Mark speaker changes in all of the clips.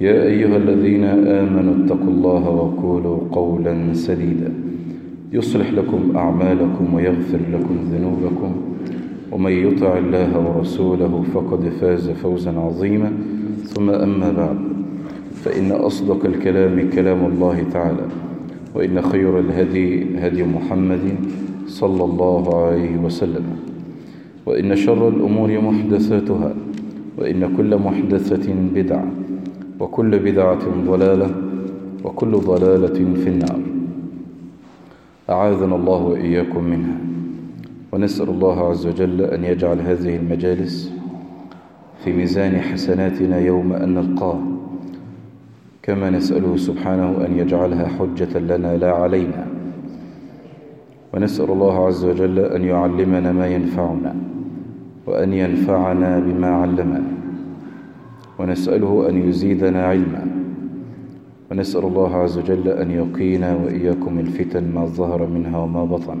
Speaker 1: يا أيها الذين آمنوا اتقوا الله وقولوا قولا سديدا. يصلح لكم أعمالكم ويغفر لكم ذنوبكم. ومن يطع الله ورسوله فقد فاز فوزا عظيما. ثم أما بعد فإن أصدق الكلام كلام الله تعالى وإن خير الهدي هدي محمد صلى الله عليه وسلم. وإن شر الأمور محدثاتها وإن كل محدثة بدعة. وكل بدعة ضلالة وكل ضلالة في النار. أعاذنا الله وإياكم منها. ونسأل الله عز وجل أن يجعل هذه المجالس في ميزان حسناتنا يوم أن نلقاه كما نسأله سبحانه أن يجعلها حجة لنا لا علينا. ونسأل الله عز وجل أن يعلمنا ما ينفعنا وأن ينفعنا بما علمنا. ونسأله أن يزيدنا علما. ونسأل الله عز وجل أن يقينا وإياكم الفتن ما ظهر منها وما بطن.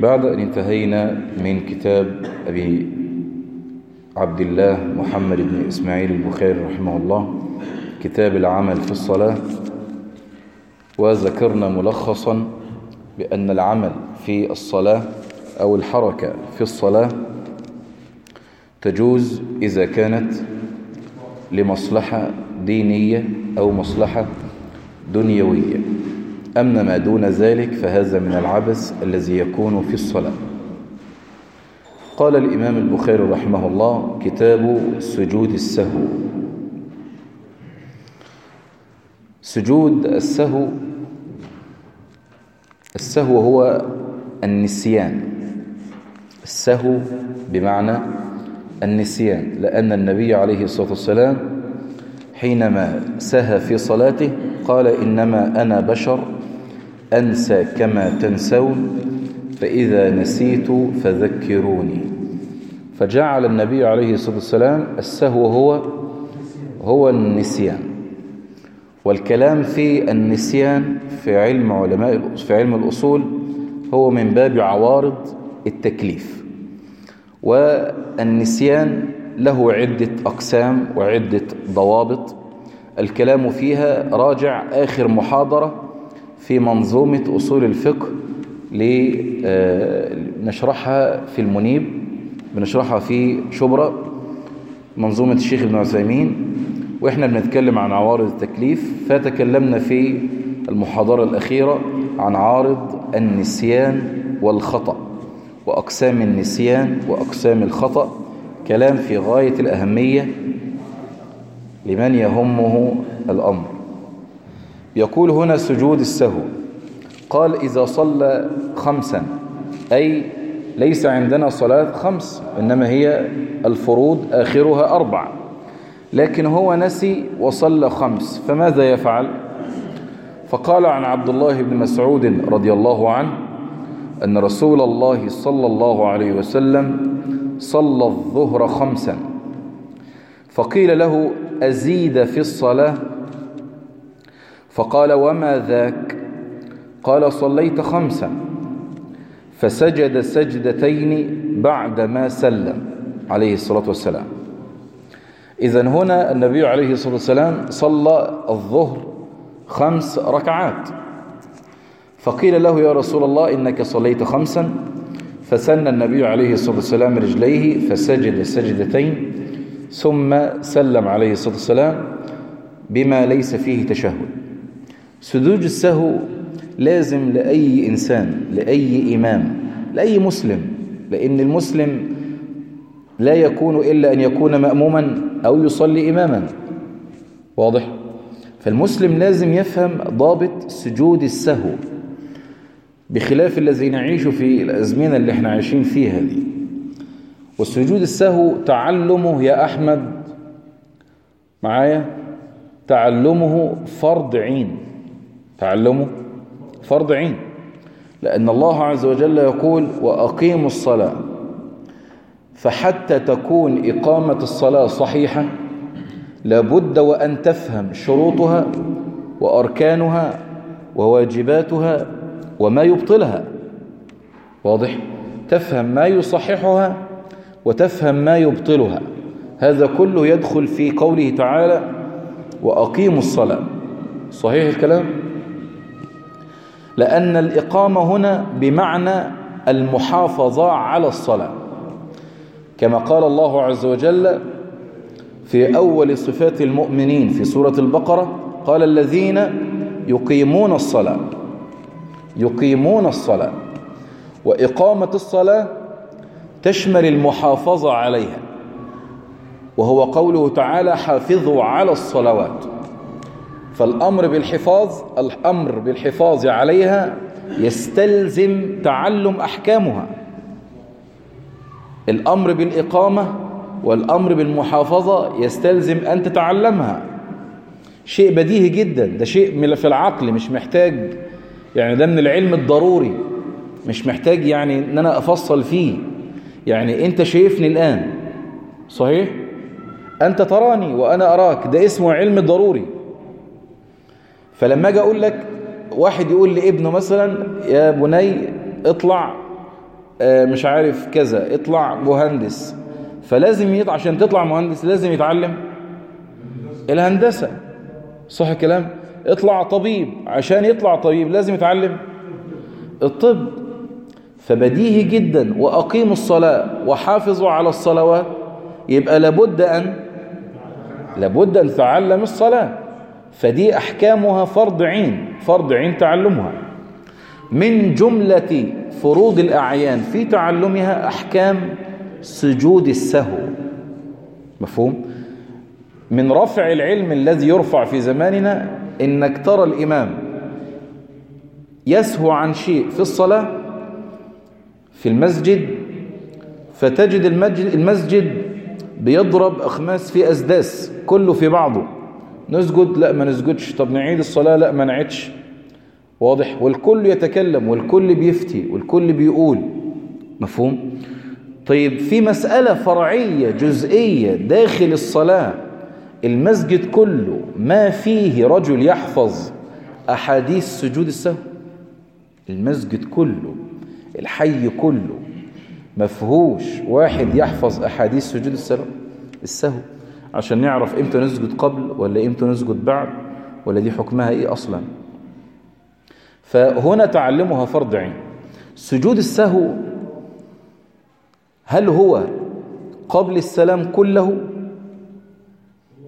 Speaker 1: بعد أن انتهينا من كتاب أبي عبد الله محمد بن إسماعيل البخاري رحمه الله كتاب العمل في الصلاة وذكرنا ملخصا بأن العمل في الصلاة أو الحركة في الصلاة تجوز إذا كانت لمصلحة دينية أو مصلحة دنيوية. أما ما دون ذلك فهذا من العبث الذي يكون في الصلاة. قال الإمام البخاري رحمه الله كتاب سجود السهو. سجود السهو السهو هو النسيان. السهو بمعنى النسيان لأن النبي عليه الصلاة والسلام حينما سهى في صلاته قال إنما أنا بشر أنسى كما تنسون فإذا نسيت فذكروني. فجعل النبي عليه الصلاة والسلام السهو هو هو النسيان. والكلام في النسيان في علم علماء في علم الأصول هو من باب عوارض التكليف. والنسيان له عدة أقسام وعدة ضوابط. الكلام فيها راجع آخر محاضرة في منظومة أصول الفقه لنشرحها في المنيب بنشرحها في شبرا منظومة الشيخ ابن عثيمين. وإحنا بنتكلم عن عوارض التكليف فتكلمنا في المحاضرة الأخيرة عن عارض النسيان والخطأ. وأقسام النسيان وأقسام الخطأ كلام في غاية الأهمية لمن يهمه الأمر. يقول هنا سجود السهو قال إذا صلى خمسا أي ليس عندنا صلاة خمس إنما هي الفروض آخرها أربع. لكن هو نسي وصلى خمس فماذا يفعل؟ فقال عن عبد الله بن مسعود رضي الله عنه أن رسول الله صلى الله عليه وسلم صلى الظهر خمسا. فقيل له أزيد في الصلاة؟ فقال وما ذاك؟ قال صليت خمسا. فسجد سجدتين بعدما سلم عليه الصلاة والسلام. إذا هنا النبي عليه الصلاة والسلام صلى الظهر خمس ركعات. فقيل له يا رسول الله إنك صليت خمسا. فسن النبي عليه الصلاة والسلام رجليه فسجد سجدتين ثم سلم عليه الصلاة والسلام بما ليس فيه تشهد. سجود السهو لازم لأي إنسان لأي إمام لأي مسلم لأن المسلم لا يكون إلا أن يكون مأموما أو يصلي إماما. واضح؟ فالمسلم لازم يفهم ضابط سجود السهو. بخلاف الذي نعيش في الأزمنة اللي إحنا عايشين فيها دي. والسجود السهو تعلمه يا أحمد. معايا؟ تعلمه فرض عين. تعلمه فرض عين. لأن الله عز وجل يقول وأقيموا الصلاة. فحتى تكون إقامة الصلاة صحيحة لابد وأن تفهم شروطها وأركانها وواجباتها وما يبطلها. واضح؟ تفهم ما يصححها وتفهم ما يبطلها. هذا كله يدخل في قوله تعالى وأقيموا الصلاة. صحيح الكلام؟ لأن الإقامة هنا بمعنى المحافظة على الصلاة. كما قال الله عز وجل في أول صفات المؤمنين في سورة البقرة قال الذين يقيمون الصلاة. يقيمون الصلاة. وإقامة الصلاة تشمل المحافظة عليها. وهو قوله تعالى حافظوا على الصلوات فالأمر بالحفاظ الأمر بالحفاظ عليها يستلزم تعلم أحكامها. الأمر بالإقامة والأمر بالمحافظة يستلزم أن تتعلمها. شيء بديهي جدا. ده شيء في العقل مش محتاج يعني ده من العلم الضروري مش محتاج يعني إن أنا أفصل فيه. يعني أنت شايفني الآن صحيح؟ أنت تراني وأنا أراك ده اسمه علم ضروري. فلما أجي أقول لك واحد يقول لابنه مثلا يا بني اطلع مش عارف كذا اطلع مهندس. فلازم يطلع عشان تطلع مهندس لازم يتعلم الهندسة. صح الكلام اطلع طبيب. عشان يطلع طبيب لازم يتعلم الطب. فبديهي جدا وأقيموا الصلاة وحافظوا على الصلوات. يبقى لابد أن لابد أن تعلم الصلاة. فدي أحكامها فرض عين فرض عين تعلمها. من جملة فروض الأعيان في تعلمها أحكام سجود السهو. مفهوم؟ من رفع العلم الذي يرفع في زماننا إنك ترى الإمام يسهو عن شيء في الصلاة في المسجد فتجد المسجد, بيضرب أخماس في أسداس كله في بعضه. نسجد؟ لا ما نسجدش. طب نعيد الصلاة؟ لا ما نعيدش. واضح؟ والكل يتكلم والكل بيفتي والكل بيقول. مفهوم؟ طيب في مسألة فرعية جزئية داخل الصلاة المسجد كله ما فيه رجل يحفظ أحاديث سجود السهو. المسجد كله الحي كله مفهوش واحد يحفظ أحاديث سجود السهو. السهو. عشان نعرف إمتى نسجد قبل ولا إمتى نسجد بعد ولا دي حكمها إيه أصلا. فهنا تعلمها فرض عين. سجود السهو هل هو قبل السلام كله؟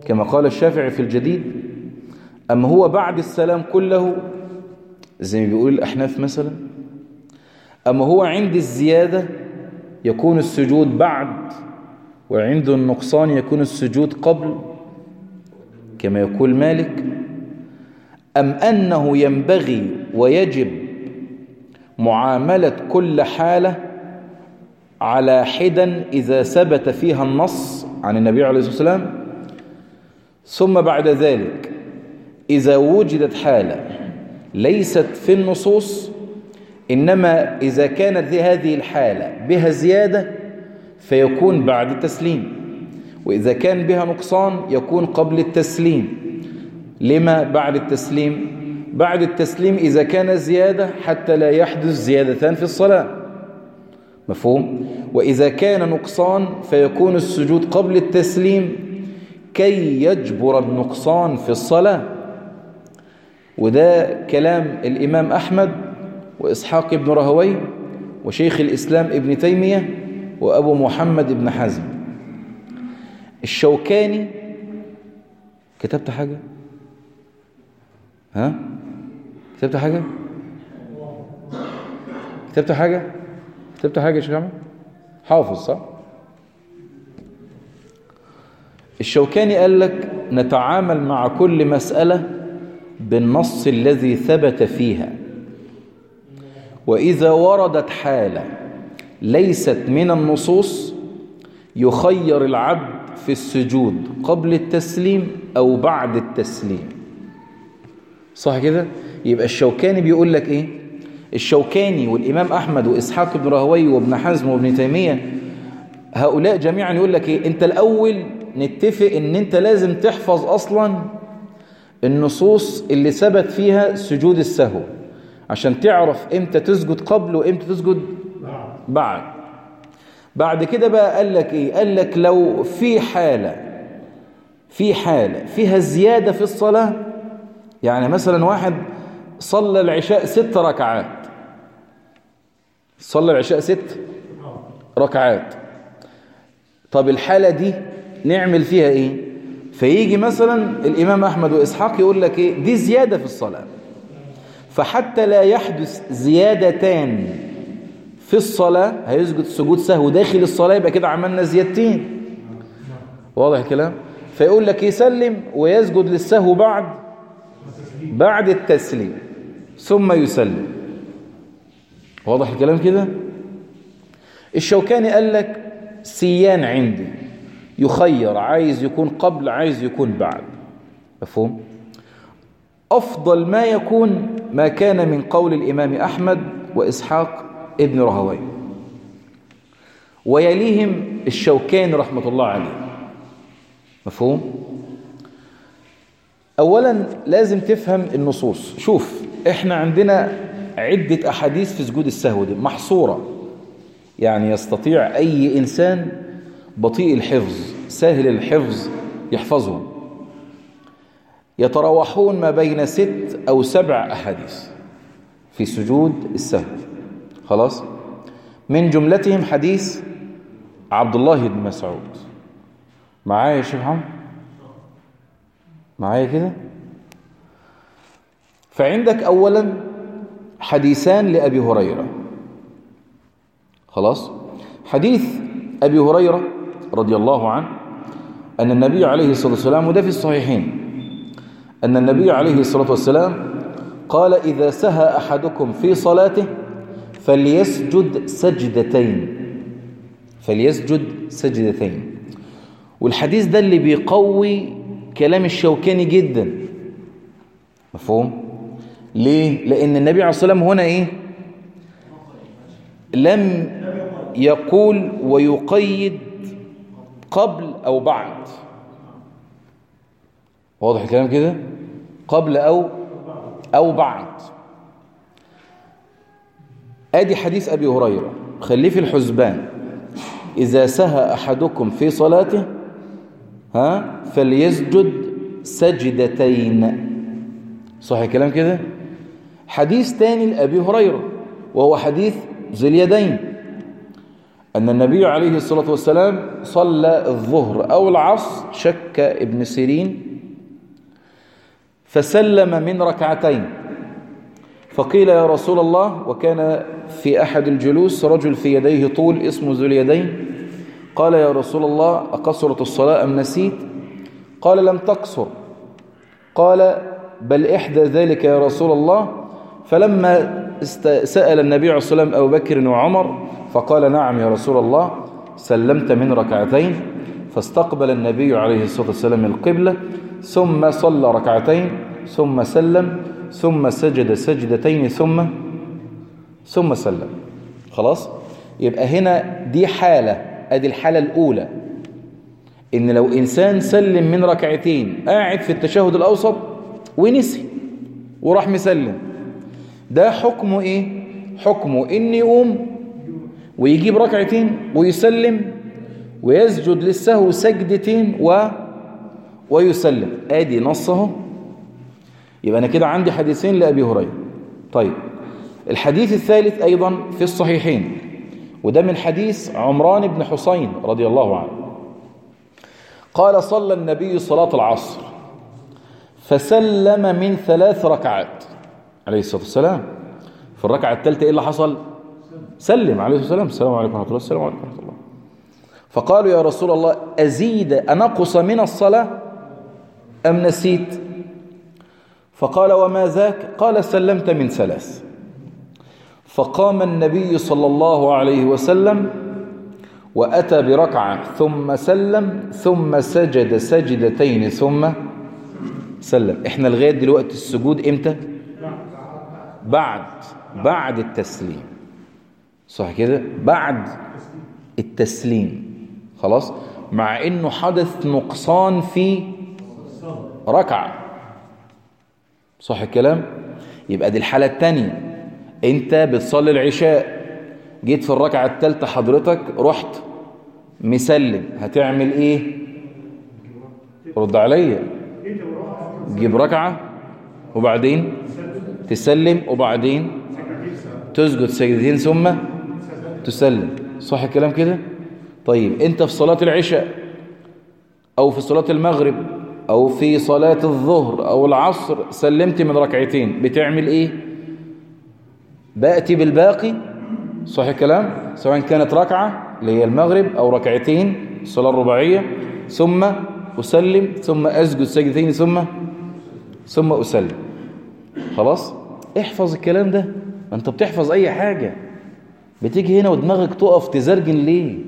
Speaker 1: كما قال الشافعي في الجديد أم هو بعد السلام كله؟ زي ما بيقول الأحناف مثلا أم هو عند الزيادة يكون السجود بعد وعند النقصان يكون السجود قبل كما يقول مالك؟ أم أنه ينبغي ويجب معاملة كل حالة على حدا إذا ثبت فيها النص عن النبي عليه الصلاة والسلام؟ ثم بعد ذلك إذا وجدت حالة ليست في النصوص إنما إذا كانت هذه الحالة بها زيادة فيكون بعد التسليم وإذا كان بها نقصان يكون قبل التسليم. لما بعد التسليم؟ بعد التسليم إذا كان زيادة حتى لا يحدث زيادتان في الصلاة. مفهوم؟ وإذا كان نقصان فيكون السجود قبل التسليم كي يجبر النقصان في الصلاة. وده كلام الإمام أحمد وإسحاق بن رهوي وشيخ الإسلام ابن تيمية وأبو محمد ابن حزم الشوكاني كتبت حاجة؟ ها؟ كتبت حاجة؟ كتبت حاجة؟ كتبت حاجة يا شيخ حافظ صح؟ الشوكاني قال لك نتعامل مع كل مسألة بالنص الذي ثبت فيها وإذا وردت حالة ليست من النصوص يخير العبد في السجود قبل التسليم أو بعد التسليم صح كده؟ يبقى الشوكاني بيقول لك إيه؟ الشوكاني والإمام أحمد وإسحاق بن راهوي وابن حزم وابن تيمية هؤلاء جميعا يقول لك إيه؟ أنت الأول نتفق إن أنت لازم تحفظ أصلا النصوص اللي ثبت فيها سجود السهو. عشان تعرف إمتى تسجد قبل وإمتى تسجد بعد. بعد كده بقى قال لك إيه؟ قال لك لو في حالة في حالة فيها زيادة في الصلاة يعني مثلا واحد صلى العشاء ست ركعات. صلى العشاء ست ركعات. طب الحالة دي نعمل فيها إيه؟ فيجي مثلا الإمام أحمد وإسحاق يقول لك إيه؟ دي زيادة في الصلاة. فحتى لا يحدث زيادتان في الصلاة هيسجد سجود سهو داخل الصلاة يبقى كده عملنا زيادتين. واضح الكلام؟ فيقول لك يسلم ويسجد للسهو بعد بعد التسليم ثم يسلم. واضح الكلام كده؟ الشوكاني قال لك سيان عندي. يخير عايز يكون قبل عايز يكون بعد. مفهوم؟ أفضل ما يكون ما كان من قول الإمام أحمد وإسحاق ابن رهوي ويليهم الشوكاني رحمة الله عليه. مفهوم؟ أولا لازم تفهم النصوص. شوف إحنا عندنا عدة أحاديث في سجود السهو دي محصورة. يعني يستطيع أي إنسان بطيء الحفظ سهل الحفظ يحفظهم يتراوحون ما بين ست أو سبع أحاديث في سجود السهو. خلاص؟ من جملتهم حديث عبد الله بن مسعود. معايا يا شيخ معايا كده؟ فعندك أولا حديثان لأبي هريرة. خلاص؟ حديث أبي هريرة رضي الله عنه أن النبي عليه الصلاة والسلام وده في الصحيحين أن النبي عليه الصلاة والسلام قال إذا سهى أحدكم في صلاته فليسجد سجدتين. فليسجد سجدتين. والحديث ده اللي بيقوي كلام الشوكاني جدا. مفهوم؟ ليه؟ لأن النبي عليه الصلاة والسلام هنا إيه؟ لم يقول ويقيد قبل أو بعد. واضح الكلام كده؟ قبل أو أو بعد. أدي حديث أبي هريرة. خليه في الحسبان. إذا سهى أحدكم في صلاته ها فليسجد سجدتين. صح الكلام كده؟ حديث تاني لأبي هريرة وهو حديث ذي اليدين. أن النبي عليه الصلاة والسلام صلى الظهر أو العصر شك ابن سيرين فسلم من ركعتين. فقيل يا رسول الله وكان في أحد الجلوس رجل في يديه طول اسمه ذو اليدين. قال يا رسول الله أقصرت الصلاة أم نسيت؟ قال لم تقصر. قال بل إحدى ذلك يا رسول الله. فلما سأل النبي عليه الصلاة والسلام أبو بكر وعمر فقال نعم يا رسول الله سلمت من ركعتين فاستقبل النبي عليه الصلاة والسلام القبلة ثم صلى ركعتين ثم سلم ثم سجد سجدتين ثم ثم سلم. خلاص؟ يبقى هنا دي حالة أدي الحالة الأولى. إن لو إنسان سلم من ركعتين قاعد في التشهد الأوسط ونسي وراح مسلم. ده حكمه إيه؟ حكمه إن يقوم ويجيب ركعتين ويسلم ويسجد للسهو سجدتين و ويسلم. آدي نصه. يبقى أنا كده عندي حديثين لأبي هريرة. طيب الحديث الثالث أيضا في الصحيحين وده من حديث عمران بن حسين رضي الله عنه. قال صلى النبي صلاة العصر فسلم من ثلاث ركعات. عليه الصلاة والسلام. في الركعة الثالثة إيه اللي حصل؟ سلم عليه الصلاة والسلام. السلام عليكم ورحمة الله. السلام عليكم ورحمة الله. فقالوا يا رسول الله أزيد أنقص من الصلاة أم نسيت؟ فقال وما ذاك؟ قال سلمت من ثلاث. فقام النبي صلى الله عليه وسلم وأتى بركعة ثم سلم ثم سجد سجدتين ثم سلم. إحنا لغاية دلوقتي السجود إمتى؟ بعد بعد التسليم. صح كده؟ بعد التسليم. خلاص؟ مع إنه حدث نقصان في ركعة. صح الكلام؟ يبقى دي الحالة التانية. أنت بتصلي العشاء جيت في الركعة التالتة حضرتك رحت مسلم. هتعمل إيه؟ رد عليا. جيب ركعة وبعدين؟ تسلم وبعدين تسجد سجدتين ثم تسلم. صح الكلام كده؟ طيب انت في صلاة العشاء أو في صلاة المغرب أو في صلاة الظهر أو العصر سلمت من ركعتين بتعمل إيه؟ بأتي بالباقي؟ صح الكلام؟ سواء كانت ركعة اللي هي المغرب أو ركعتين الصلاة الرباعية ثم أسلم ثم أسجد سجدتين ثم ثم أسلم. خلاص؟ احفظ الكلام ده. ما انت بتحفظ أي حاجة. بتيجي هنا ودماغك تقف تزرجن ليه؟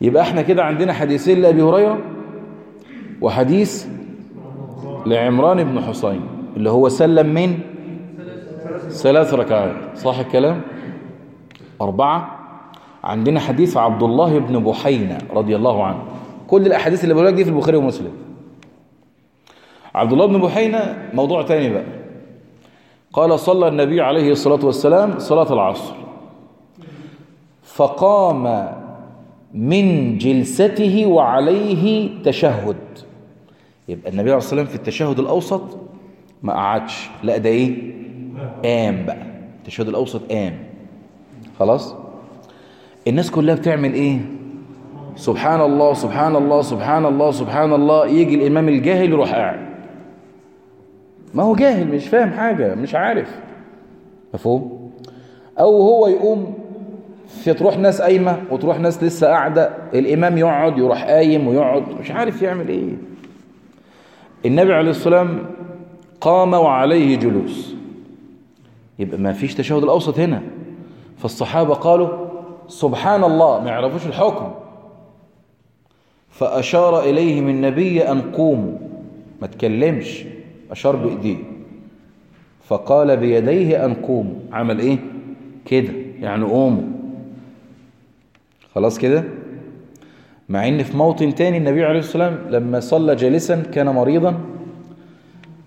Speaker 1: يبقى إحنا كده عندنا حديثين لأبي هريرة وحديث لعمران بن حسين اللي هو سلم من؟ ثلاث ركعات. صح الكلام؟ أربعة. عندنا حديث عبد الله بن بحينة رضي الله عنه. كل الأحاديث اللي بقولك دي في البخاري ومسلم. عبد الله بن بحينة موضوع تاني بقى. قال صلى النبي عليه الصلاة والسلام صلاة العصر. فقام من جلسته وعليه تشهد. يبقى النبي عليه الصلاة والسلام في التشهد الأوسط ما قعدش. لا ده إيه؟ قام بقى. التشهد الأوسط قام. خلاص؟ الناس كلها بتعمل إيه؟ سبحان الله سبحان الله سبحان الله سبحان الله. يجي الإمام الجاهل يروح قاعد. ما هو جاهل مش فاهم حاجة مش عارف. مفهوم؟ أو هو يقوم في تروح ناس قايمة وتروح ناس لسه قاعدة الإمام يقعد يروح قايم ويقعد مش عارف يعمل إيه. النبي عليه الصلاة والسلام قام وعليه جلوس. يبقى ما فيش تشهد الأوسط هنا. فالصحابة قالوا سبحان الله ما يعرفوش الحكم. فأشار إليهم النبي أن قوموا. ما تكلمش. أشار بإيديه. فقال بيديه أن قوموا. عمل إيه؟ كده يعني قوموا. خلاص كده؟ مع إن في موطن تاني النبي عليه الصلاة والسلام لما صلى جالسا كان مريضا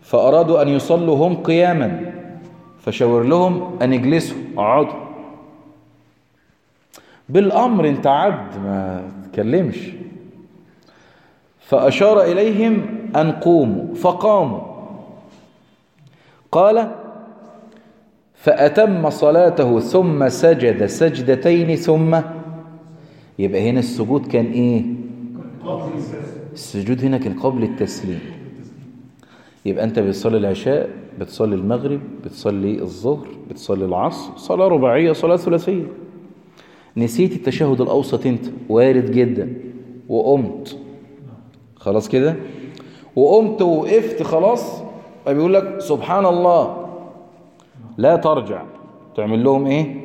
Speaker 1: فأرادوا أن يصلوا هم قياما فشاور لهم أن يجلسوا اقعدوا بالأمر أنت عبد ما تكلمش. فأشار إليهم أن قوموا فقاموا. قال فأتم صلاته ثم سجد سجدتين ثم يبقى هنا السجود كان إيه؟ السجود هنا كان قبل التسليم. يبقى أنت بتصلي العشاء بتصلي المغرب بتصلي الظهر بتصلي العصر صلاة رباعية صلاة ثلاثية. نسيت التشهد الأوسط أنت وارد جدا وقمت. خلاص كده؟ وقمت ووقفت خلاص بيقول لك سبحان الله لا ترجع. تعمل لهم إيه؟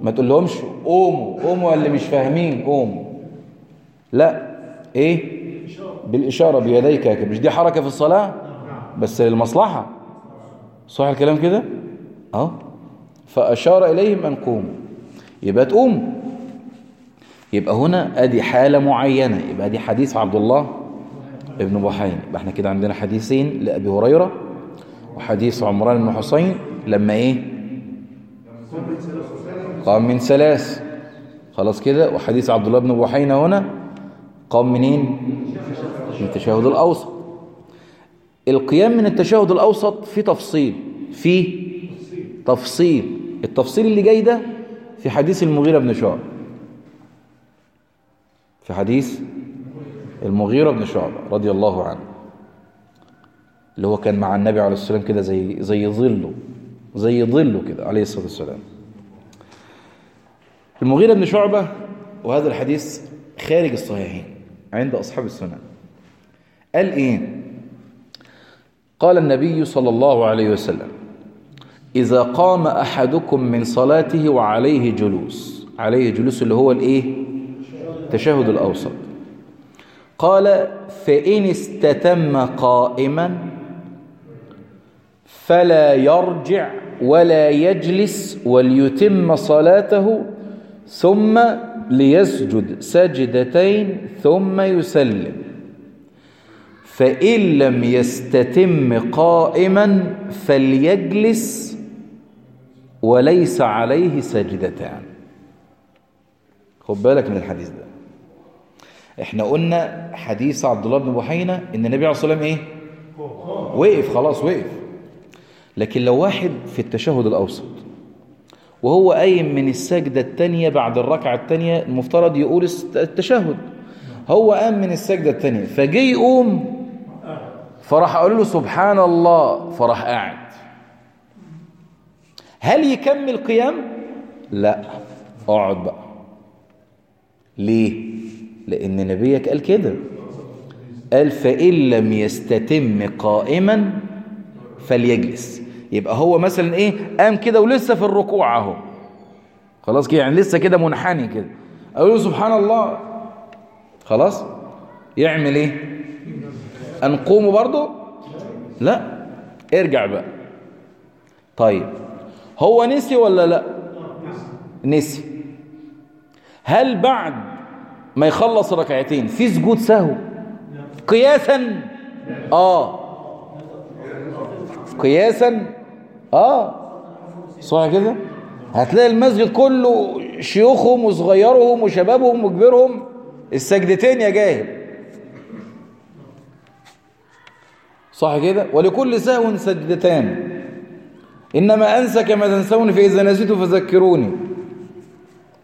Speaker 1: ما تقول لهمش قوموا قوموا اللي مش فاهمين قوموا. لا إيه؟ بالإشارة بيديك هكذا مش دي حركة في الصلاة؟ بس للمصلحة. صح الكلام كده؟ أهو. فأشار إليهم أن قوموا. يبقى تقوم. يبقى هنا أدي حالة معينة. يبقى دي حديث عبد الله. ابن بحين يبقى إحنا كده عندنا حديثين لأبي هريرة وحديث عمران بن حسين لما إيه؟ قام من ثلاث. خلاص كده؟ وحديث عبد الله بن بحينة هنا قام منين؟ من التشهد الأوسط. القيام من التشهد الأوسط في تفصيل في تفصيل. التفصيل اللي جاي ده في حديث المغيرة بن شعب في حديث المغيرة بن شعب رضي الله عنه اللي هو كان مع النبي عليه والسلام كده زي زي ظله زي ظله كده عليه الصلاة والسلام. المغيرة بن شعبة وهذا الحديث خارج الصحيحين عند أصحاب السنن قال إيه؟ قال النبي صلى الله عليه وسلم إذا قام أحدكم من صلاته وعليه جلوس عليه جلوس اللي هو الإيه؟ التشهد الأوسط. قال فإن استتم قائما فلا يرجع ولا يجلس وليتم صلاته ثم ليسجد سجدتين ثم يسلم. فإن لم يستتم قائما فليجلس وليس عليه سجدتان. خد بالك من الحديث ده. إحنا قلنا حديث عبد الله بن بحينة إن النبي عليه الصلاة والسلام إيه؟ وقف خلاص وقف. لكن لو واحد في التشهد الأوسط وهو قايم من السجدة الثانية بعد الركعة الثانية المفترض يقول التشهد. هو قام من السجدة الثانية فجي يقوم فراح أقول له سبحان الله فراح قاعد. هل يكمل قيام؟ لا. اقعد بقى. ليه؟ لأن نبيك قال كده. قال فإن لم يستتم قائما فليجلس. يبقى هو مثلا إيه؟ قام كده ولسه في الركوع أهو. خلاص كده يعني لسه كده منحني كده. أقول له سبحان الله. خلاص؟ يعمل إيه؟ انقومه برضه لا. ارجع بقى. طيب. هو نسي ولا لا؟ نسي. هل بعد ما يخلص ركعتين. في سجود سهو. قياسا. آه. قياسا. آه. صح كده؟ هتلاقي المسجد كله شيوخهم وصغيرهم وشبابهم وكبيرهم. السجدتين يا جاهل. صح كده؟ ولكل سهو سجدتان. إنما أنسى كما تنسون فإذا نسيت فذكروني.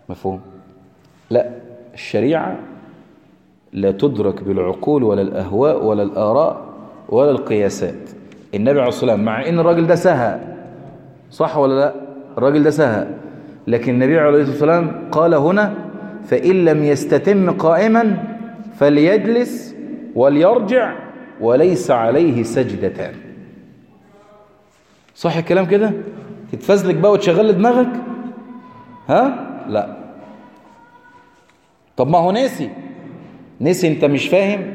Speaker 1: مفهوم؟ لا. الشريعة لا تدرك بالعقول ولا الأهواء ولا الآراء ولا القياسات. النبي عليه الصلاة والسلام مع إن الراجل ده سهى صح ولا لا؟ الراجل ده سهى. لكن النبي عليه الصلاة والسلام قال هنا فإن لم يستتم قائما فليجلس وليرجع وليس عليه سجدتان. صح الكلام كده؟ تتفزلك بقى وتشغل دماغك؟ ها؟ لا. طب ما هو نسي نسي انت مش فاهم.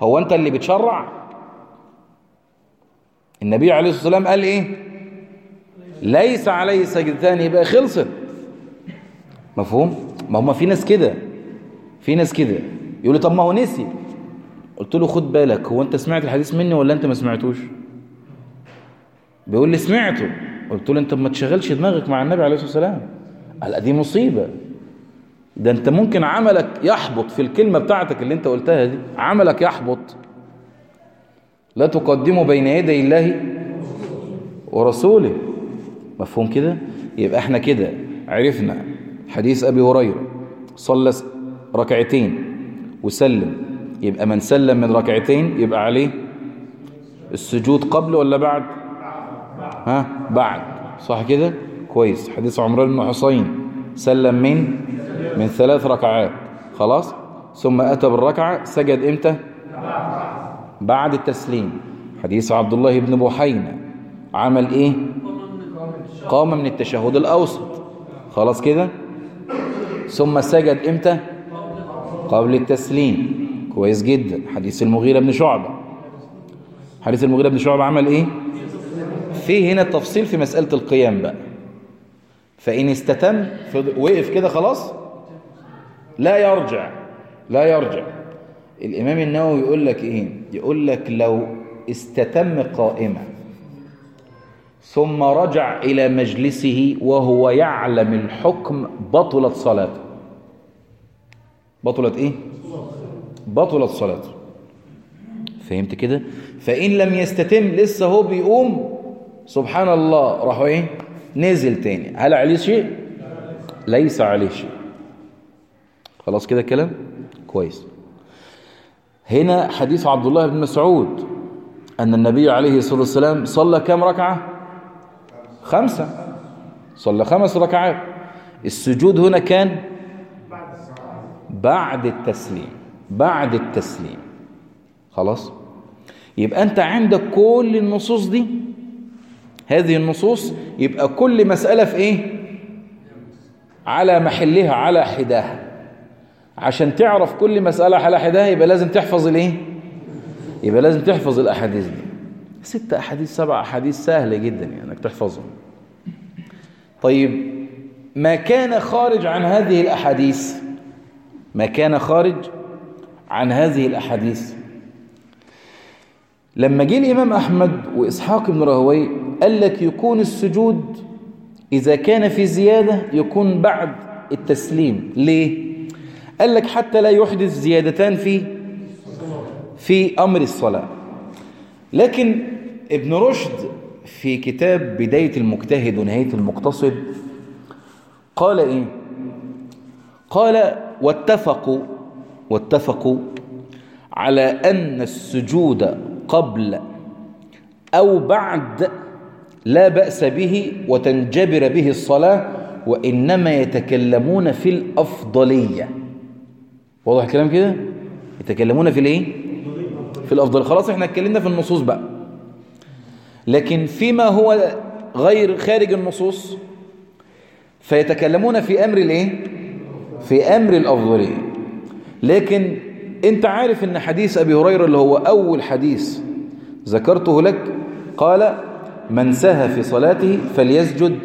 Speaker 1: هو انت اللي بتشرع؟ النبي عليه الصلاة والسلام قال إيه؟ ليس عليه سجدتان يبقى خلصت. مفهوم؟ ما هم في ناس كده. في ناس كده. يقول لي طب ما هو نسي قلت له خد بالك هو انت سمعت الحديث مني ولا انت ما سمعتوش؟ بيقول لي سمعته. قلت له انت ما تشغلش دماغك مع النبي عليه الصلاة والسلام. قال دي مصيبة. ده انت ممكن عملك يحبط في الكلمة بتاعتك اللي انت قلتها دي. عملك يحبط. لا تقدموا بين يدي الله ورسوله. مفهوم كده؟ يبقى إحنا كده عرفنا حديث أبي هريرة. صلى ركعتين وسلم. يبقى من سلم من ركعتين يبقى عليه السجود قبل ولا بعد؟ ها؟ بعد. صح كده؟ كويس. حديث عمران بن حسين سلم من من ثلاث ركعات. خلاص؟ ثم أتى بالركعة سجد إمتى؟ بعد التسليم. حديث عبد الله بن بحينة. عمل إيه؟ قام من التشهد الأوسط. خلاص كده؟ ثم سجد إمتى؟ قبل التسليم. كويس جدا. حديث المغيرة بن شعبة. حديث المغيرة بن شعبة عمل إيه؟ في هنا التفصيل في مسألة القيام بقى. فإن استتم وقف كده خلاص؟ لا يرجع لا يرجع. الإمام النووي يقول لك إيه؟ يقول لك لو استتم قائما ثم رجع إلى مجلسه وهو يعلم الحكم بطلت صلاته. بطلت إيه؟ بطلت صلاته. فهمت كده؟ فإن لم يستتم لسه هو بيقوم سبحان الله راحوا إيه؟ نزل تاني. هل عليه شيء؟ ليس عليه شيء. خلاص كده الكلام كويس. هنا حديث عبد الله بن مسعود أن النبي عليه الصلاة والسلام صلى كم ركعة؟ خمسة. صلى خمس ركعات. السجود هنا كان بعد التسليم. بعد التسليم. خلاص؟ يبقى أنت عندك كل النصوص دي؟ هذه النصوص يبقى كل مسألة في إيه؟ على محلها على حداها. عشان تعرف كل مسألة على حداها يبقى لازم تحفظ الإيه؟ يبقى لازم تحفظ الأحاديث دي. ست أحاديث سبع أحاديث سهلة جدا يعني أنك تحفظهم. طيب ما كان خارج عن هذه الأحاديث؟ ما كان خارج عن هذه الأحاديث؟ لما جه الإمام أحمد وإسحاق بن راهوي قال لك يكون السجود إذا كان في زيادة يكون بعد التسليم. ليه؟ قال لك حتى لا يحدث زيادتان في في أمر الصلاة لكن ابن رشد في كتاب بداية المجتهد ونهاية المقتصد قال إيه؟ قال واتفقوا واتفقوا على أن السجود قبل أو بعد لا بأس به وتنجبر به الصلاة وإنما يتكلمون في الأفضلية واضح الكلام كده؟ يتكلمون في الإيه؟ في الأفضل خلاص إحنا اتكلمنا في النصوص بقى لكن فيما هو غير خارج النصوص فيتكلمون في أمر الإيه؟ في أمر الأفضلية لكن أنت عارف إن حديث أبي هريرة اللي هو أول حديث ذكرته لك قال من سهى في صلاته فليسجد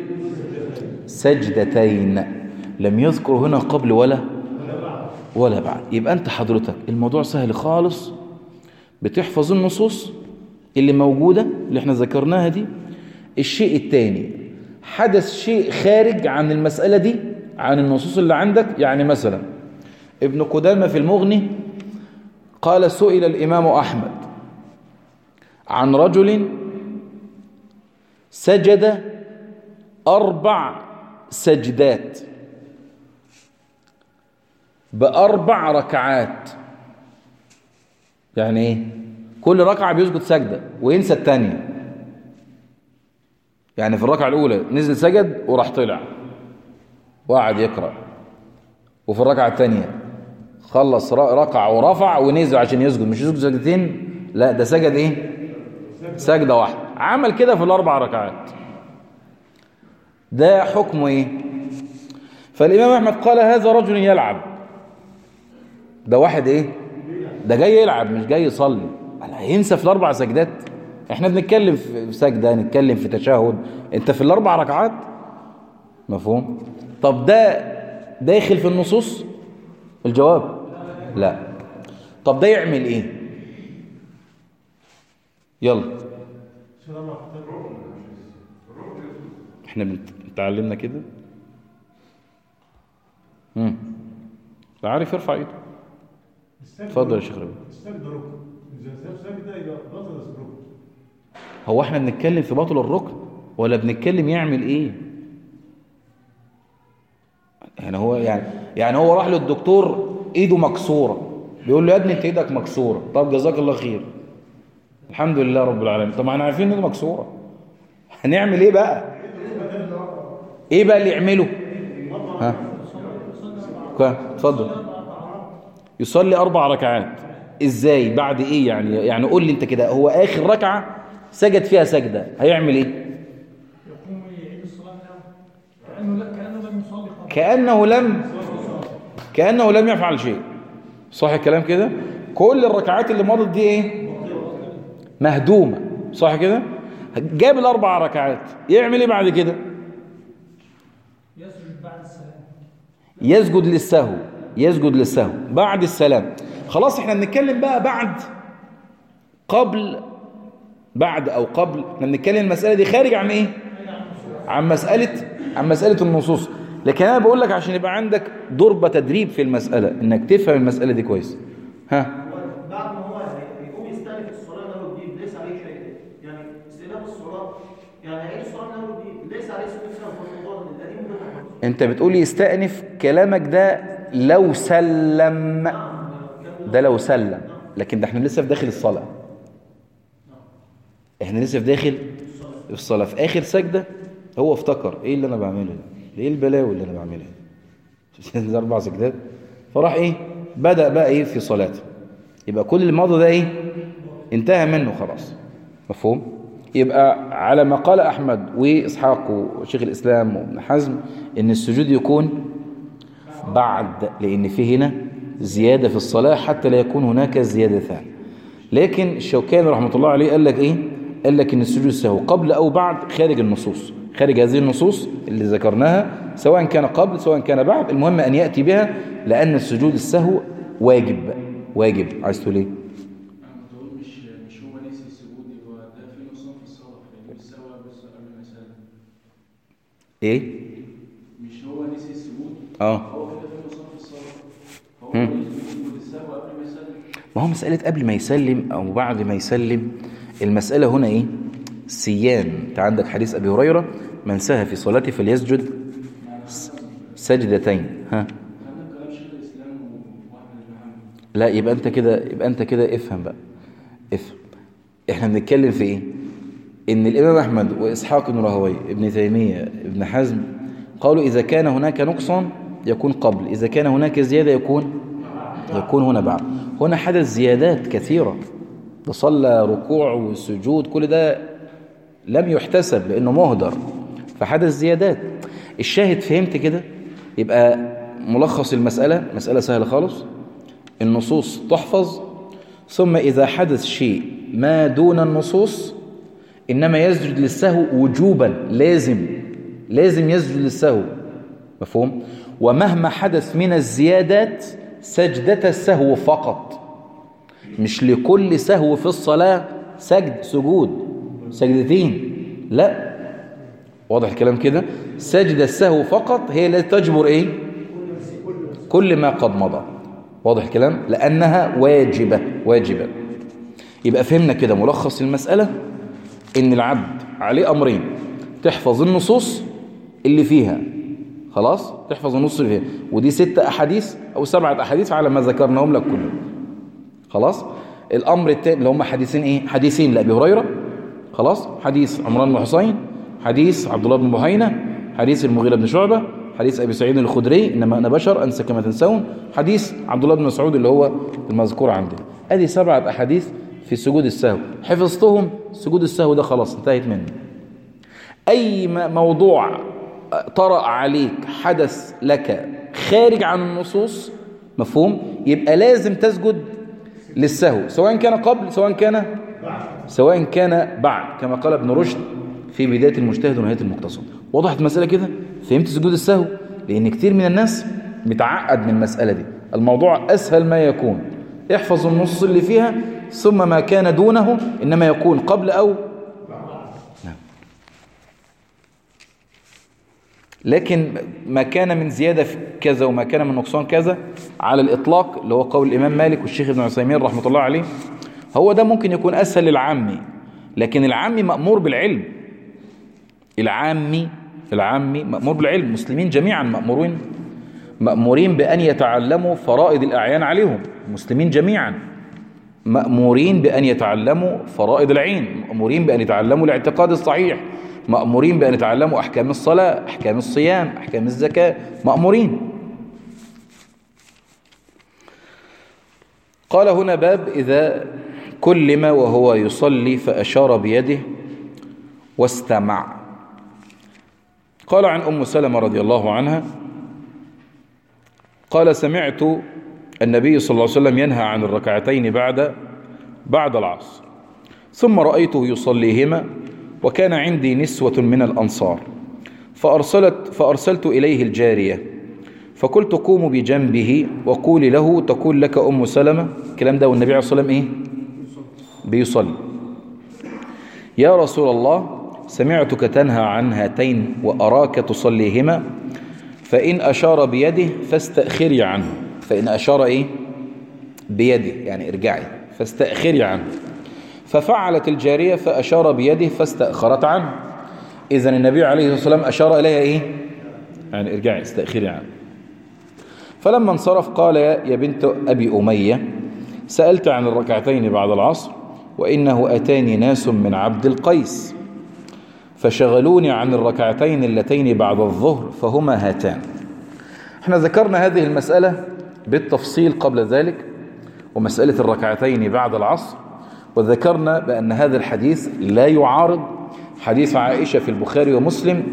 Speaker 1: سجدتين لم يذكر هنا قبل ولا ولا بعد. يبقى أنت حضرتك الموضوع سهل خالص بتحفظ النصوص اللي موجودة اللي إحنا ذكرناها دي. الشيء الثاني حدث شيء خارج عن المسألة دي عن النصوص اللي عندك. يعني مثلا ابن قدامة في المغني قال سئل الإمام أحمد عن رجل سجد أربع سجدات. بأربع ركعات. يعني إيه؟ كل ركعة بيسجد سجدة وينسى الثانية يعني في الركعة الأولى نزل سجد وراح طلع. وقعد يقرأ. وفي الركعة الثانية خلص ركع ورفع ونزل عشان يسجد. مش يسجد سجدتين؟ لا ده سجد إيه؟ سجدة واحدة. عمل كده في الأربع ركعات. ده حكمه إيه؟ فالإمام أحمد قال هذا رجل يلعب. ده واحد إيه؟ ده جاي يلعب مش جاي يصلي. هينسى في الأربع سجدات. إحنا بنتكلم في سجدة نتكلم في تشهد. أنت في الأربع ركعات؟ مفهوم. طب ده داخل في النصوص؟ الجواب؟ لا. طب ده يعمل إيه؟ يلا. إحنا بنتعلمنا كده؟ امم عارف يرفع إيده. اتفضل يا شيخ ربيع. هو إحنا بنتكلم في باطل الركن ولا بنتكلم يعمل إيه؟ يعني هو يعني يعني هو راح للدكتور إيده مكسورة. بيقول له يا ابني أنت إيدك مكسورة. طب جزاك الله خير. الحمد لله رب العالمين. طب إحنا عارفين إن إيده مكسورة. هنعمل إيه بقى؟ إيه بقى اللي يعمله؟ ها؟ اتفضل. يصلي أربع ركعات. إزاي؟ بعد إيه يعني؟ يعني قول لي أنت كده هو آخر ركعة سجد فيها سجدة هيعمل
Speaker 2: كانه كأنه لم
Speaker 1: كأنه لم يفعل شيء. صح الكلام كده؟ كل الركعات اللي مضت دي إيه؟ مهدومة. صح كده؟ جاب الأربع ركعات. يعمل إيه بعد كده؟
Speaker 2: يسجد بعد السلام.
Speaker 1: يسجد للسهو. يسجد للسهو بعد السلام. خلاص إحنا بنتكلم بقى بعد قبل بعد أو قبل. إحنا بنتكلم المسألة دي خارج عن إيه؟ عن مسألة عن مسألة النصوص. لكن أنا بقول لك عشان يبقى عندك ضربة تدريب في المسألة إنك تفهم المسألة دي كويس. ها؟
Speaker 3: بعد ما هو يستأنف الصلاة ليس عليه شيء. يعني استئناف الصلاة يعني الصلاة ليس عليه
Speaker 1: أنت بتقول يستأنف كلامك ده لو سلم. ده لو سلم. لكن ده إحنا لسه في داخل الصلاة. إحنا لسه في داخل الصلاة. في آخر سجدة هو افتكر. إيه اللي أنا بعمله ده؟ إيه البلاوي اللي أنا بعملها دي أربع سجدات. فراح إيه؟ بدأ بقى إيه؟ في صلاته. يبقى كل الماضي ده إيه؟ انتهى منه خلاص. مفهوم؟ يبقى على ما قال أحمد وإسحاق وشيخ الإسلام وابن حزم إن السجود يكون بعد لأن في هنا زيادة في الصلاة حتى لا يكون هناك زيادتان لكن الشوكاني رحمة الله عليه قال لك إيه؟ قال لك إن السجود السهو قبل أو بعد خارج النصوص. خارج هذه النصوص اللي ذكرناها سواء كان قبل سواء كان بعد المهم أن يأتي بها لأن السجود السهو واجب. واجب. عايز تقول
Speaker 4: يسلم
Speaker 1: إيه؟
Speaker 4: مش هو نسي السجود
Speaker 1: آه
Speaker 4: هو كده في نقصان في الصلاه هو
Speaker 1: مم.
Speaker 4: يسجد السهو قبل ما
Speaker 1: هو مسألة قبل ما يسلم أو بعد ما يسلم المسألة هنا إيه؟ سيان أنت عندك حديث أبي هريرة من سهى في صلاته فليسجد سجدتين. ها؟ لا يبقى أنت كده يبقى أنت كده افهم بقى. افهم. إحنا بنتكلم في إيه؟ إن الإمام أحمد وإسحاق بن راهوي ابن تيمية ابن حزم قالوا إذا كان هناك نقصان يكون قبل. إذا كان هناك زيادة يكون يكون هنا بعد. هنا حدث زيادات كثيرة. ده صلى ركوع وسجود كل ده لم يحتسب لأنه مهدر. فحدث زيادات. الشاهد فهمت كده؟ يبقى ملخص المسألة مسألة سهلة خالص. النصوص تحفظ. ثم إذا حدث شيء ما دون النصوص إنما يسجد للسهو وجوبا لازم لازم يسجد للسهو. مفهوم؟ ومهما حدث من الزيادات سجدة السهو فقط. مش لكل سهو في الصلاة سجد سجود سجدتين. لا. واضح الكلام كده؟ سجد السهو فقط هي التي تجبر إيه؟ كل ما قد مضى. واضح الكلام؟ لأنها واجبة واجبة. يبقى فهمنا كده ملخص المسألة؟ إن العبد عليه أمرين. تحفظ النصوص اللي فيها. خلاص؟ تحفظ النص فيها. ودي ستة أحاديث أو سبعة أحاديث على ما ذكرناهم لك كلهم. خلاص؟ الأمر التاني اللي هم حديثين إيه؟ حديثين لأبي هريرة. خلاص؟ حديث عمران بن حسين حديث عبد الله بن بحينة حديث المغيرة بن شعبة حديث أبي سعيد الخدري إنما أنا بشر أنسى كما تنسون. حديث عبد الله بن مسعود اللي هو المذكور عندنا. أدي سبعة أحاديث في سجود السهو. حفظتهم سجود السهو ده خلاص انتهت منه. أي موضوع طرأ عليك حدث لك خارج عن النصوص مفهوم؟ يبقى لازم تسجد للسهو سواء كان قبل سواء كان سواء كان بعد كما قال ابن رشد في بداية المجتهد ونهاية المقتصد. وضحت المسألة كده؟ فهمت سجود السهو؟ لأن كتير من الناس متعقد من المسألة دي. الموضوع أسهل ما يكون. احفظ النص اللي فيها ثم ما كان دونه إنما يكون قبل أو لكن ما كان من زيادة في كذا وما كان من نقصان كذا على الإطلاق اللي هو قول الإمام مالك والشيخ ابن عثيمين رحمة الله عليه هو ده ممكن يكون أسهل للعامي لكن العامي مأمور بالعلم. العامي العامي مأمور بالعلم. المسلمين جميعا مأمورين مأمورين بأن يتعلموا فرائض الأعيان عليهم. المسلمين جميعا مأمورين بأن يتعلموا فرائض العين مأمورين بأن يتعلموا الاعتقاد الصحيح. مأمورين بأن يتعلموا أحكام الصلاة أحكام الصيام أحكام الزكاة. مأمورين. قال هنا باب إذا كلم وهو يصلي فأشار بيده واستمع. قال عن أم سلمة رضي الله عنها قال سمعت النبي صلى الله عليه وسلم ينهى عن الركعتين بعد بعد العصر ثم رأيته يصليهما وكان عندي نسوة من الأنصار. فأرسلت فأرسلت إليه الجارية. فقلت قوموا بجنبه وقولي له تقول لك أم سلمة. الكلام ده والنبي عليه الصلاة والسلام إيه؟ بيصلي. يا رسول الله سمعتك تنهى عن هاتين وأراك تصليهما. فإن أشار بيده فاستأخري عنه. فإن أشار إيه؟ بيده يعني ارجعي. فاستأخري عنه. ففعلت الجارية فأشار بيده فاستأخرت عنه. إذن النبي عليه الصلاة والسلام أشار إليها إيه؟ يعني ارجعي استأخري عنه. فلما انصرف قال يا بنت أبي أمية سألت عن الركعتين بعد العصر وإنه أتاني ناس من عبد القيس. فشغلوني عن الركعتين اللتين بعد الظهر فهما هاتان. إحنا ذكرنا هذه المسألة بالتفصيل قبل ذلك ومسألة الركعتين بعد العصر. وذكرنا بأن هذا الحديث لا يعارض حديث عائشة في البخاري ومسلم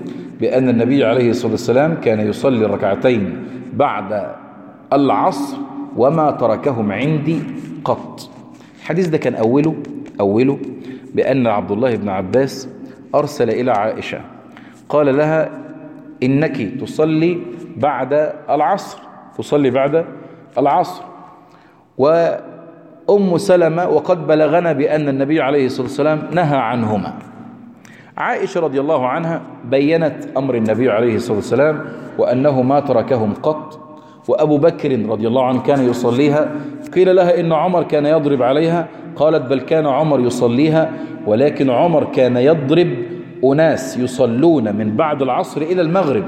Speaker 1: بأن النبي عليه الصلاة والسلام كان يصلي الركعتين بعد العصر وما تركهم عندي قط. الحديث ده كان أوله أوله بأن عبد الله بن عباس أرسل إلى عائشة قال لها إنك تصلي بعد العصر تصلي بعد العصر. وأم سلمة وقد بلغنا بأن النبي عليه الصلاة والسلام نهى عنهما. عائشة رضي الله عنها بينت أمر النبي عليه الصلاة والسلام وأنه ما تركهم قط وأبو بكر رضي الله عنه كان يصليها قيل لها إن عمر كان يضرب عليها قالت بل كان عمر يصليها ولكن عمر كان يضرب أناس يصلون من بعد العصر إلى المغرب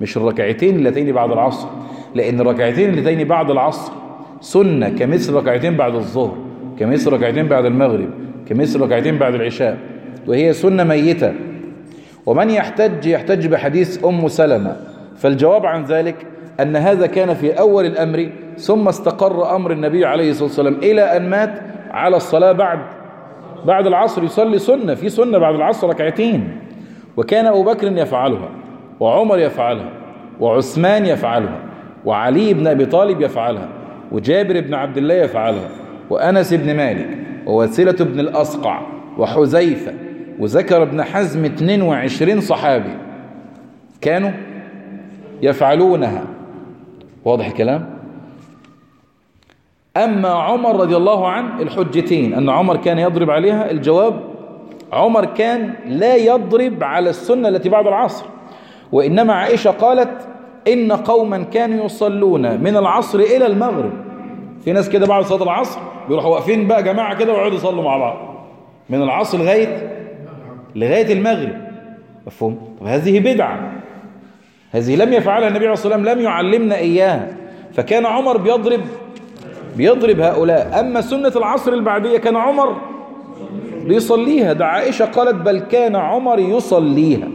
Speaker 1: مش الركعتين اللتين بعد العصر لأن الركعتين اللتين بعد العصر سنة كمثل ركعتين بعد الظهر كمثل ركعتين بعد المغرب كمثل ركعتين بعد العشاء. وهي سنة ميتة. ومن يحتج يحتج بحديث أم سلمة. فالجواب عن ذلك أن هذا كان في أول الأمر ثم استقر أمر النبي عليه الصلاة والسلام إلى أن مات على الصلاة بعد بعد العصر يصلي سنة في سنة بعد العصر ركعتين. وكان أبو بكر يفعلها وعمر يفعلها وعثمان يفعلها وعلي بن أبي طالب يفعلها. وجابر بن عبد الله يفعلها وأنس بن مالك ووسيلة بن الأسقع وحذيفة وذكر ابن حزم 22 صحابي. كانوا يفعلونها. واضح الكلام أما عمر رضي الله عنه الحجتين أن عمر كان يضرب عليها الجواب عمر كان لا يضرب على السنة التي بعد العصر وإنما عائشة قالت إن قوما كانوا يصلون من العصر إلى المغرب. في ناس كده بعد صلاة العصر بيروحوا واقفين بقى جماعة كده ويقعدوا يصلوا مع بعض. من العصر لغاية لغاية المغرب. مفهوم؟ طب هذه بدعة. هذه لم يفعلها النبي عليه الصلاة والسلام لم يعلمنا إياها. فكان عمر بيضرب بيضرب هؤلاء. أما سنة العصر البعدية كان عمر بيصليها. ده عائشة قالت بل كان عمر يصليها.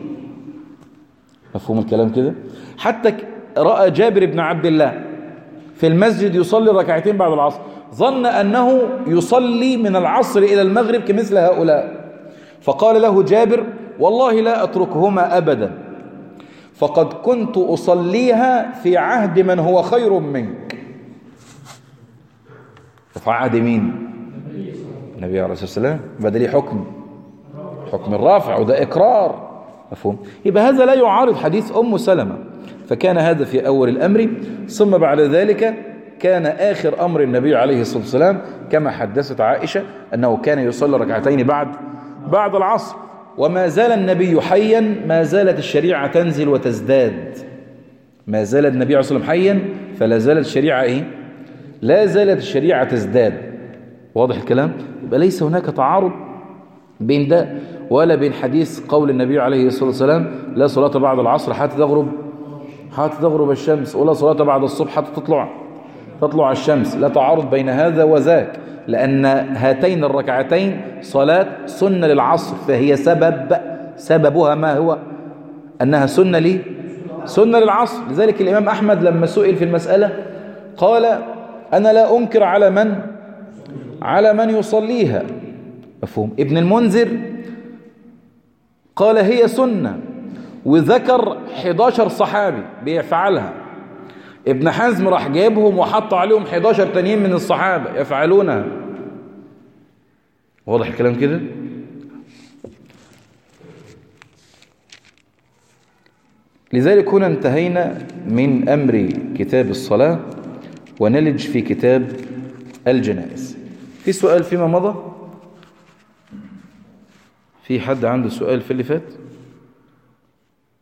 Speaker 1: مفهوم الكلام كده؟ حتى رأى جابر بن عبد الله في المسجد يصلي ركعتين بعد العصر. ظن أنه يصلي من العصر إلى المغرب كمثل هؤلاء. فقال له جابر والله لا أتركهما أبدا. فقد كنت أصليها في عهد من هو خير منك. في عهد مين؟ النبي عليه الصلاة والسلام. بدل ليه حكم. حكم الرافع وده إقرار. مفهوم؟ يبقى هذا لا يعارض حديث أم سلمة فكان هذا في أول الأمر. ثم بعد ذلك كان آخر أمر النبي عليه الصلاة والسلام كما حدثت عائشة أنه كان يصلي ركعتين بعد بعد العصر. وما زال النبي حيا ما زالت الشريعة تنزل وتزداد. ما زال النبي عليه الصلاة والسلام حيا فلا زالت الشريعة إيه؟ لا زالت الشريعة تزداد. واضح الكلام؟ يبقى ليس هناك تعارض بين ده ولا بين حديث قول النبي عليه الصلاة والسلام لا صلاة بعد العصر حتى تغرب حتى تغرب الشمس ولا صلاة بعد الصبح حتى تطلع تطلع الشمس. لا تعارض بين هذا وذاك لأن هاتين الركعتين صلاة سنة للعصر فهي سبب سببها ما هو؟ أنها سنة لي؟ سنة للعصر. لذلك الإمام أحمد لما سئل في المسألة قال أنا لا أنكر على من؟ على من يصليها. مفهوم. ابن المنذر قال هي سنة وذكر 11 صحابي بيفعلها. ابن حزم راح جايبهم وحط عليهم 11 تانيين من الصحابة يفعلونها. واضح الكلام كده؟ لذلك هنا انتهينا من أمر كتاب الصلاة ونلج في كتاب الجنائز. في سؤال فيما مضى؟ في حد عنده سؤال في اللي فات؟